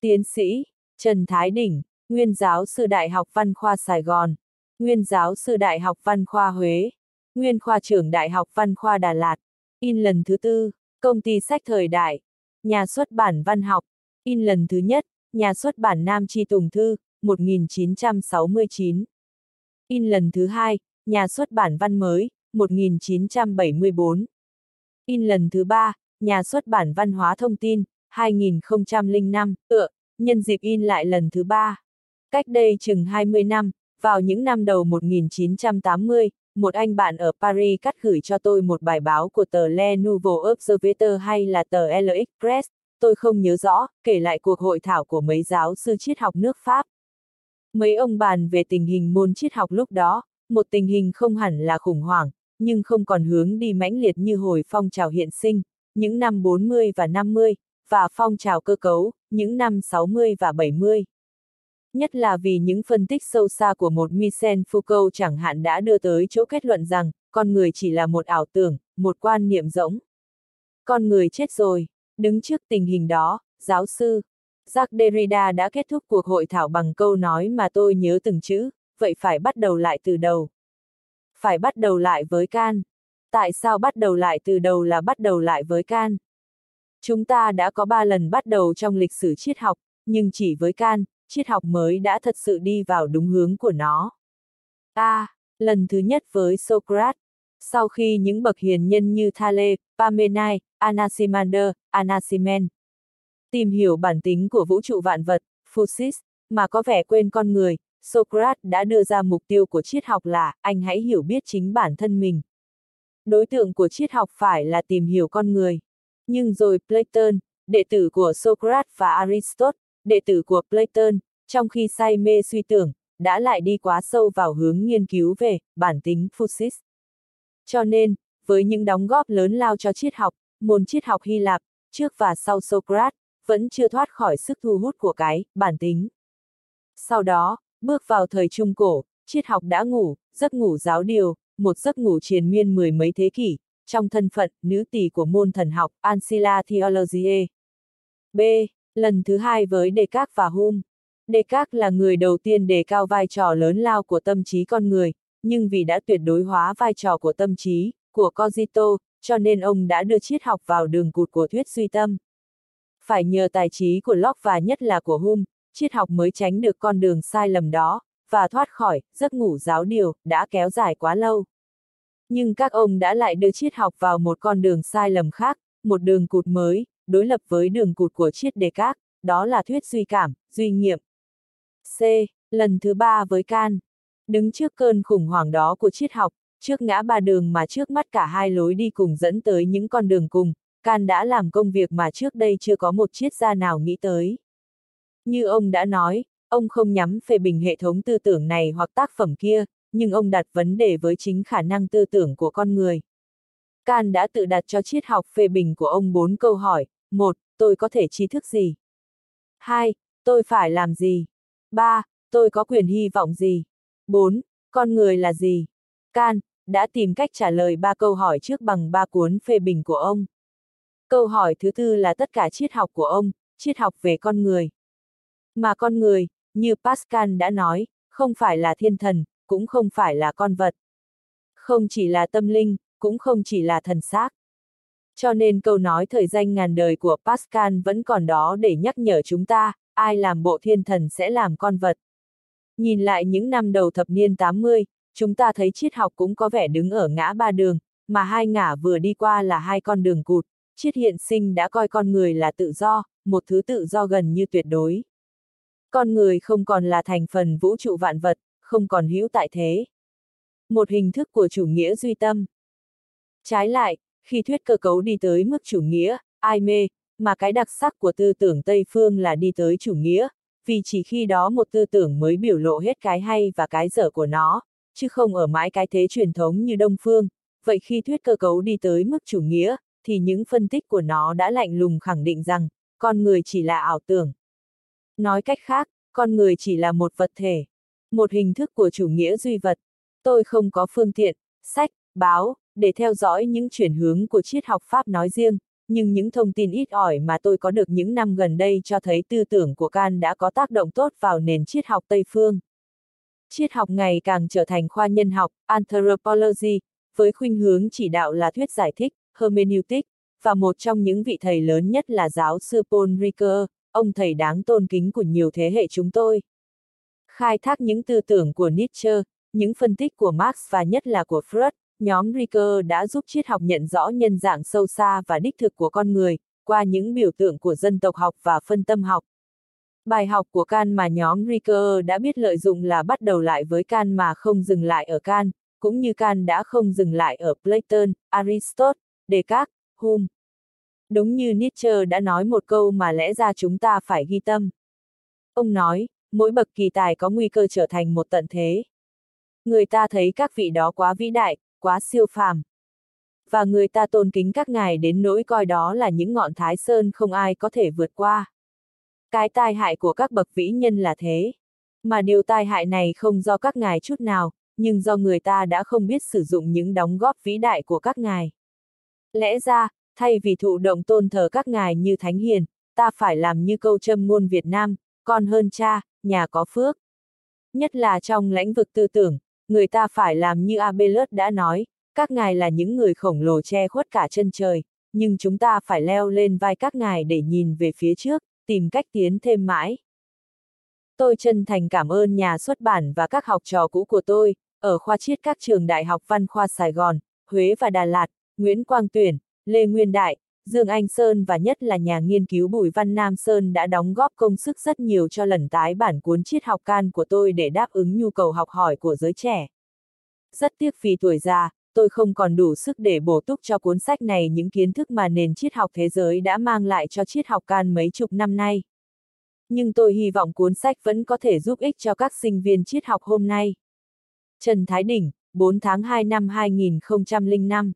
Tiến sĩ, Trần Thái Đỉnh, Nguyên giáo sư Đại học Văn khoa Sài Gòn, Nguyên giáo sư Đại học Văn khoa Huế, Nguyên khoa trưởng Đại học Văn khoa Đà Lạt, in lần thứ tư, công ty sách thời đại, nhà xuất bản văn học, in lần thứ nhất, nhà xuất bản Nam Tri Tùng Thư, 1969. In lần thứ hai, nhà xuất bản Văn Mới, 1974. In lần thứ ba, nhà xuất bản Văn hóa Thông tin, 2005, tựa, nhân dịp in lại lần thứ ba. Cách đây chừng 20 năm, vào những năm đầu 1980, một anh bạn ở Paris cắt gửi cho tôi một bài báo của tờ Le Nouveau Observateur hay là tờ L'Express, tôi không nhớ rõ, kể lại cuộc hội thảo của mấy giáo sư triết học nước Pháp. Mấy ông bàn về tình hình môn triết học lúc đó, một tình hình không hẳn là khủng hoảng, nhưng không còn hướng đi mãnh liệt như hồi phong trào hiện sinh, những năm 40 và 50, và phong trào cơ cấu, những năm 60 và 70. Nhất là vì những phân tích sâu xa của một Michel Foucault chẳng hạn đã đưa tới chỗ kết luận rằng, con người chỉ là một ảo tưởng, một quan niệm rỗng. Con người chết rồi, đứng trước tình hình đó, giáo sư Jacques Derrida đã kết thúc cuộc hội thảo bằng câu nói mà tôi nhớ từng chữ, vậy phải bắt đầu lại từ đầu. Phải bắt đầu lại với can. Tại sao bắt đầu lại từ đầu là bắt đầu lại với can? Chúng ta đã có ba lần bắt đầu trong lịch sử triết học, nhưng chỉ với can, triết học mới đã thật sự đi vào đúng hướng của nó. A. À, lần thứ nhất với Socrates. Sau khi những bậc hiền nhân như Thales, Parmenides, Anaximander, Anaximen tìm hiểu bản tính của vũ trụ vạn vật, Phusis, mà có vẻ quên con người, Socrates đã đưa ra mục tiêu của triết học là anh hãy hiểu biết chính bản thân mình. Đối tượng của triết học phải là tìm hiểu con người. Nhưng rồi Platon, đệ tử của Socrates và Aristotle, đệ tử của Platon, trong khi say mê suy tưởng, đã lại đi quá sâu vào hướng nghiên cứu về bản tính phusis. Cho nên, với những đóng góp lớn lao cho triết học, môn triết học Hy Lạp, trước và sau Socrates, vẫn chưa thoát khỏi sức thu hút của cái bản tính. Sau đó, bước vào thời Trung Cổ, triết học đã ngủ, giấc ngủ giáo điều, một giấc ngủ triền miên mười mấy thế kỷ, trong thân phận nữ tỷ của môn thần học Ancilla Theologiae. B. Lần thứ hai với Descartes và Hume. Descartes là người đầu tiên đề cao vai trò lớn lao của tâm trí con người, nhưng vì đã tuyệt đối hóa vai trò của tâm trí, của Cogito, cho nên ông đã đưa triết học vào đường cụt của thuyết suy tâm. Phải nhờ tài trí của Locke và nhất là của Hume, triết học mới tránh được con đường sai lầm đó, và thoát khỏi giấc ngủ giáo điều, đã kéo dài quá lâu. Nhưng các ông đã lại đưa triết học vào một con đường sai lầm khác, một đường cụt mới, đối lập với đường cụt của triết đề các, đó là thuyết duy cảm, duy nghiệm. C. Lần thứ ba với Can. Đứng trước cơn khủng hoảng đó của triết học, trước ngã ba đường mà trước mắt cả hai lối đi cùng dẫn tới những con đường cùng, Can đã làm công việc mà trước đây chưa có một triết gia nào nghĩ tới. Như ông đã nói, ông không nhắm phê bình hệ thống tư tưởng này hoặc tác phẩm kia, nhưng ông đặt vấn đề với chính khả năng tư tưởng của con người. Can đã tự đặt cho triết học phê bình của ông bốn câu hỏi. một, Tôi có thể trí thức gì? 2. Tôi phải làm gì? 3. Tôi có quyền hy vọng gì? 4. Con người là gì? Can đã tìm cách trả lời ba câu hỏi trước bằng ba cuốn phê bình của ông. Câu hỏi thứ tư là tất cả triết học của ông, triết học về con người. Mà con người, như Pascal đã nói, không phải là thiên thần, cũng không phải là con vật. Không chỉ là tâm linh, cũng không chỉ là thần xác. Cho nên câu nói thời danh ngàn đời của Pascal vẫn còn đó để nhắc nhở chúng ta, ai làm bộ thiên thần sẽ làm con vật. Nhìn lại những năm đầu thập niên 80, chúng ta thấy triết học cũng có vẻ đứng ở ngã ba đường, mà hai ngã vừa đi qua là hai con đường cụt, triết hiện sinh đã coi con người là tự do, một thứ tự do gần như tuyệt đối. Con người không còn là thành phần vũ trụ vạn vật, không còn hữu tại thế. Một hình thức của chủ nghĩa duy tâm. Trái lại, khi thuyết cơ cấu đi tới mức chủ nghĩa, ai mê, mà cái đặc sắc của tư tưởng Tây Phương là đi tới chủ nghĩa, vì chỉ khi đó một tư tưởng mới biểu lộ hết cái hay và cái dở của nó, chứ không ở mãi cái thế truyền thống như Đông Phương. Vậy khi thuyết cơ cấu đi tới mức chủ nghĩa, thì những phân tích của nó đã lạnh lùng khẳng định rằng, con người chỉ là ảo tưởng. Nói cách khác, con người chỉ là một vật thể, một hình thức của chủ nghĩa duy vật. Tôi không có phương tiện, sách, báo, để theo dõi những chuyển hướng của triết học Pháp nói riêng, nhưng những thông tin ít ỏi mà tôi có được những năm gần đây cho thấy tư tưởng của Can đã có tác động tốt vào nền triết học Tây phương. Triết học ngày càng trở thành khoa nhân học, anthropology, với khuynh hướng chỉ đạo là thuyết giải thích, hermeneutic, và một trong những vị thầy lớn nhất là giáo sư Paul Ricoeur, ông thầy đáng tôn kính của nhiều thế hệ chúng tôi. Khai thác những tư tưởng của Nietzsche, những phân tích của Marx và nhất là của Freud, nhóm Ricoeur đã giúp triết học nhận rõ nhân dạng sâu xa và đích thực của con người, qua những biểu tượng của dân tộc học và phân tâm học. Bài học của Can mà nhóm Ricoeur đã biết lợi dụng là bắt đầu lại với Can mà không dừng lại ở Can, cũng như Can đã không dừng lại ở Platon, Aristotle, Descartes, Hume. Đúng như Nietzsche đã nói một câu mà lẽ ra chúng ta phải ghi tâm. Ông nói, mỗi bậc kỳ tài có nguy cơ trở thành một tận thế. Người ta thấy các vị đó quá vĩ đại, quá siêu phàm. Và người ta tôn kính các ngài đến nỗi coi đó là những ngọn thái sơn không ai có thể vượt qua. Cái tai hại của các bậc vĩ nhân là thế. Mà điều tai hại này không do các ngài chút nào, nhưng do người ta đã không biết sử dụng những đóng góp vĩ đại của các ngài. Lẽ ra, thay vì thụ động tôn thờ các ngài như thánh hiền, ta phải làm như câu châm ngôn Việt Nam, con hơn cha, nhà có phước. Nhất là trong lĩnh vực tư tưởng, người ta phải làm như Abelard đã nói, các ngài là những người khổng lồ che khuất cả chân trời, nhưng chúng ta phải leo lên vai các ngài để nhìn về phía trước, tìm cách tiến thêm mãi. Tôi chân thành cảm ơn nhà xuất bản và các học trò cũ của tôi, ở khoa triết các trường đại học văn khoa Sài Gòn, Huế và Đà Lạt, Nguyễn Quang Tuyển, Lê Nguyên Đại, Dương Anh Sơn và nhất là nhà nghiên cứu Bùi Văn Nam Sơn đã đóng góp công sức rất nhiều cho lần tái bản cuốn triết học can của tôi để đáp ứng nhu cầu học hỏi của giới trẻ. Rất tiếc vì tuổi già, tôi không còn đủ sức để bổ túc cho cuốn sách này những kiến thức mà nền triết học thế giới đã mang lại cho triết học can mấy chục năm nay. Nhưng tôi hy vọng cuốn sách vẫn có thể giúp ích cho các sinh viên triết học hôm nay. Trần Thái Đỉnh, 4 tháng 2 năm 2005